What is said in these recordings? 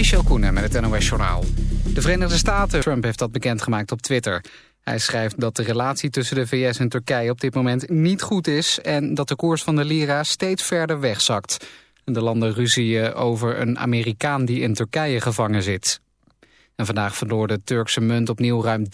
Michel Koenen met het NOS-journaal. De Verenigde Staten, Trump heeft dat bekendgemaakt op Twitter. Hij schrijft dat de relatie tussen de VS en Turkije op dit moment niet goed is... en dat de koers van de lira steeds verder wegzakt. De landen ruzien over een Amerikaan die in Turkije gevangen zit. En vandaag verloor de Turkse munt opnieuw ruim 13%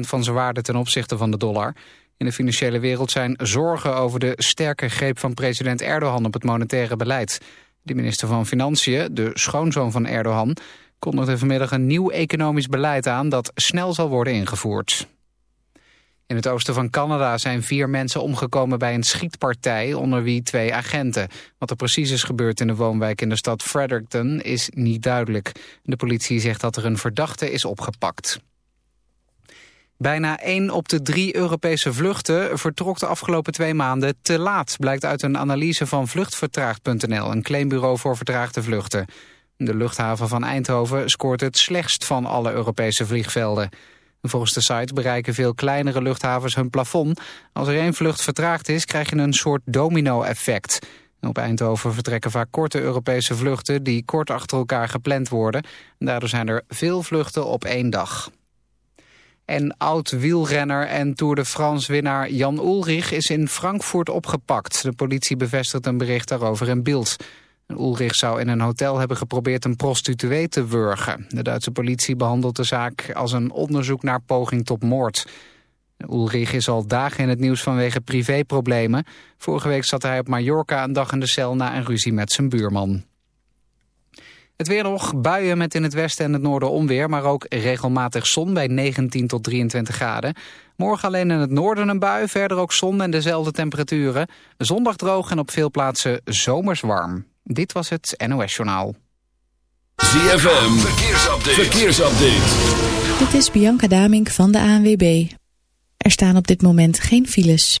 van zijn waarde ten opzichte van de dollar. In de financiële wereld zijn zorgen over de sterke greep van president Erdogan op het monetaire beleid. De minister van Financiën, de schoonzoon van Erdogan, kondigde vanmiddag een nieuw economisch beleid aan dat snel zal worden ingevoerd. In het oosten van Canada zijn vier mensen omgekomen bij een schietpartij, onder wie twee agenten. Wat er precies is gebeurd in de woonwijk in de stad Fredericton is niet duidelijk. De politie zegt dat er een verdachte is opgepakt. Bijna één op de drie Europese vluchten vertrok de afgelopen twee maanden te laat, blijkt uit een analyse van vluchtvertraagd.nl, een claimbureau voor vertraagde vluchten. De luchthaven van Eindhoven scoort het slechtst van alle Europese vliegvelden. Volgens de site bereiken veel kleinere luchthavens hun plafond. Als er één vlucht vertraagd is, krijg je een soort domino-effect. Op Eindhoven vertrekken vaak korte Europese vluchten die kort achter elkaar gepland worden. Daardoor zijn er veel vluchten op één dag. En oud-wielrenner en Tour de France-winnaar Jan Ulrich is in Frankfurt opgepakt. De politie bevestigt een bericht daarover in beeld. Ulrich zou in een hotel hebben geprobeerd een prostituee te wurgen. De Duitse politie behandelt de zaak als een onderzoek naar poging tot moord. Ulrich is al dagen in het nieuws vanwege privéproblemen. Vorige week zat hij op Mallorca een dag in de cel na een ruzie met zijn buurman. Het weer nog, buien met in het westen en het noorden onweer... maar ook regelmatig zon bij 19 tot 23 graden. Morgen alleen in het noorden een bui, verder ook zon en dezelfde temperaturen. Zondag droog en op veel plaatsen zomers warm. Dit was het NOS Journaal. ZFM, verkeersupdate. verkeersupdate. Dit is Bianca Damink van de ANWB. Er staan op dit moment geen files.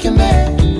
like your man.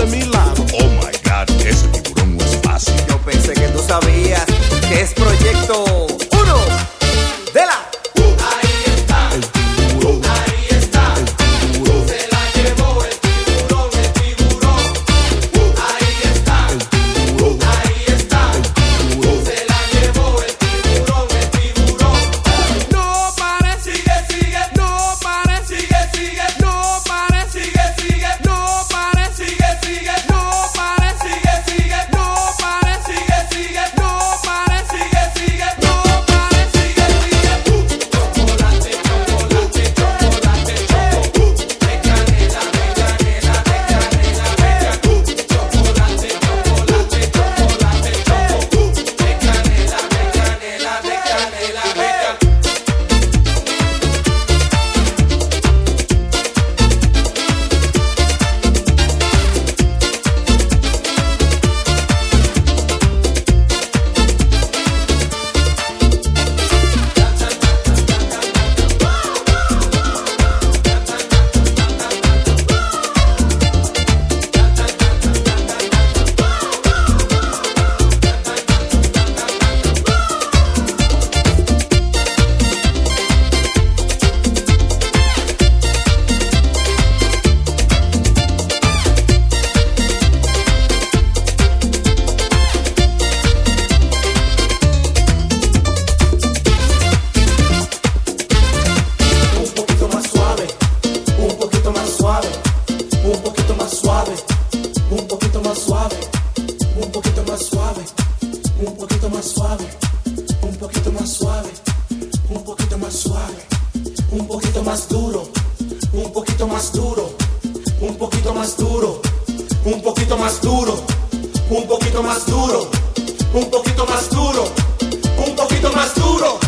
under me like más suave, un poquito más duro, un poquito más duro, un poquito más duro, un poquito más duro, un poquito más duro, un poquito más duro, un poquito más duro.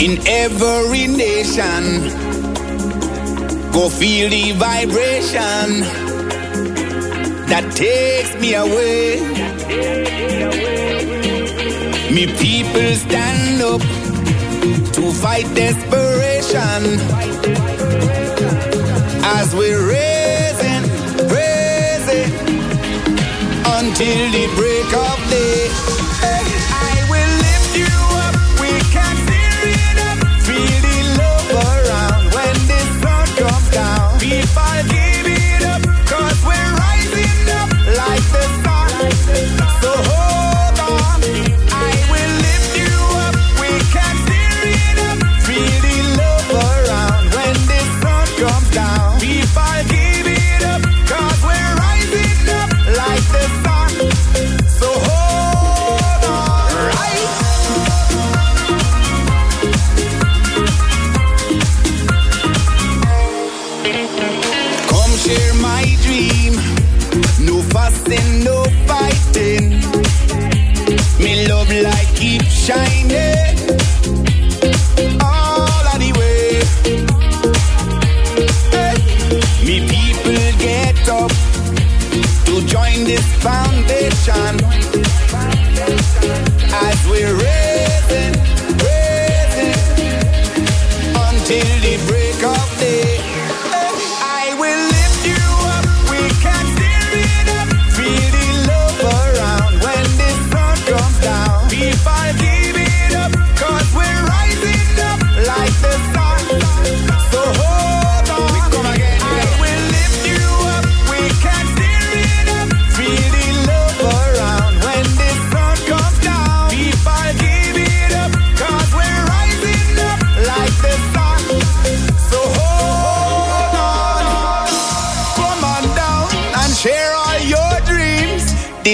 in every nation. Go feel the vibration that takes me away. Me people stand up to fight desperation as we're raising, raising until the break of day. I down. Until the break of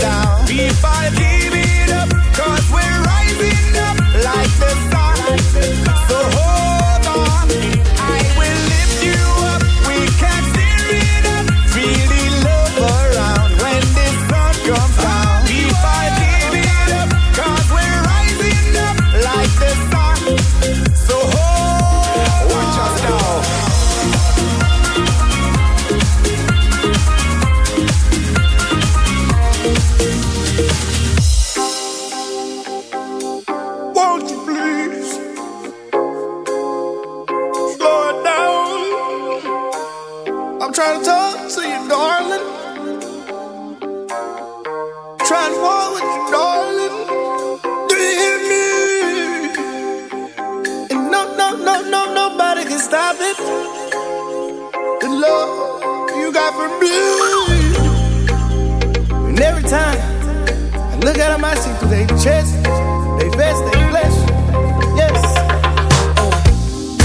Down. People give it up, cause we're rising up like the trying to talk to you, darling. Trying to walk with you, darling. Do you hear me? And no, no, no, no, nobody can stop it. The love you got for me. And every time I look at them, I see through their chest, they vest, they flesh.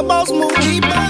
your boss move deeper.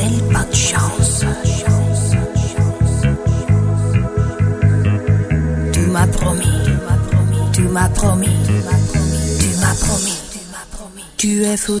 mademoiselle, bonne chance. Tu m'as promis, tu m'as promis, tu m'as promis, tu es faux.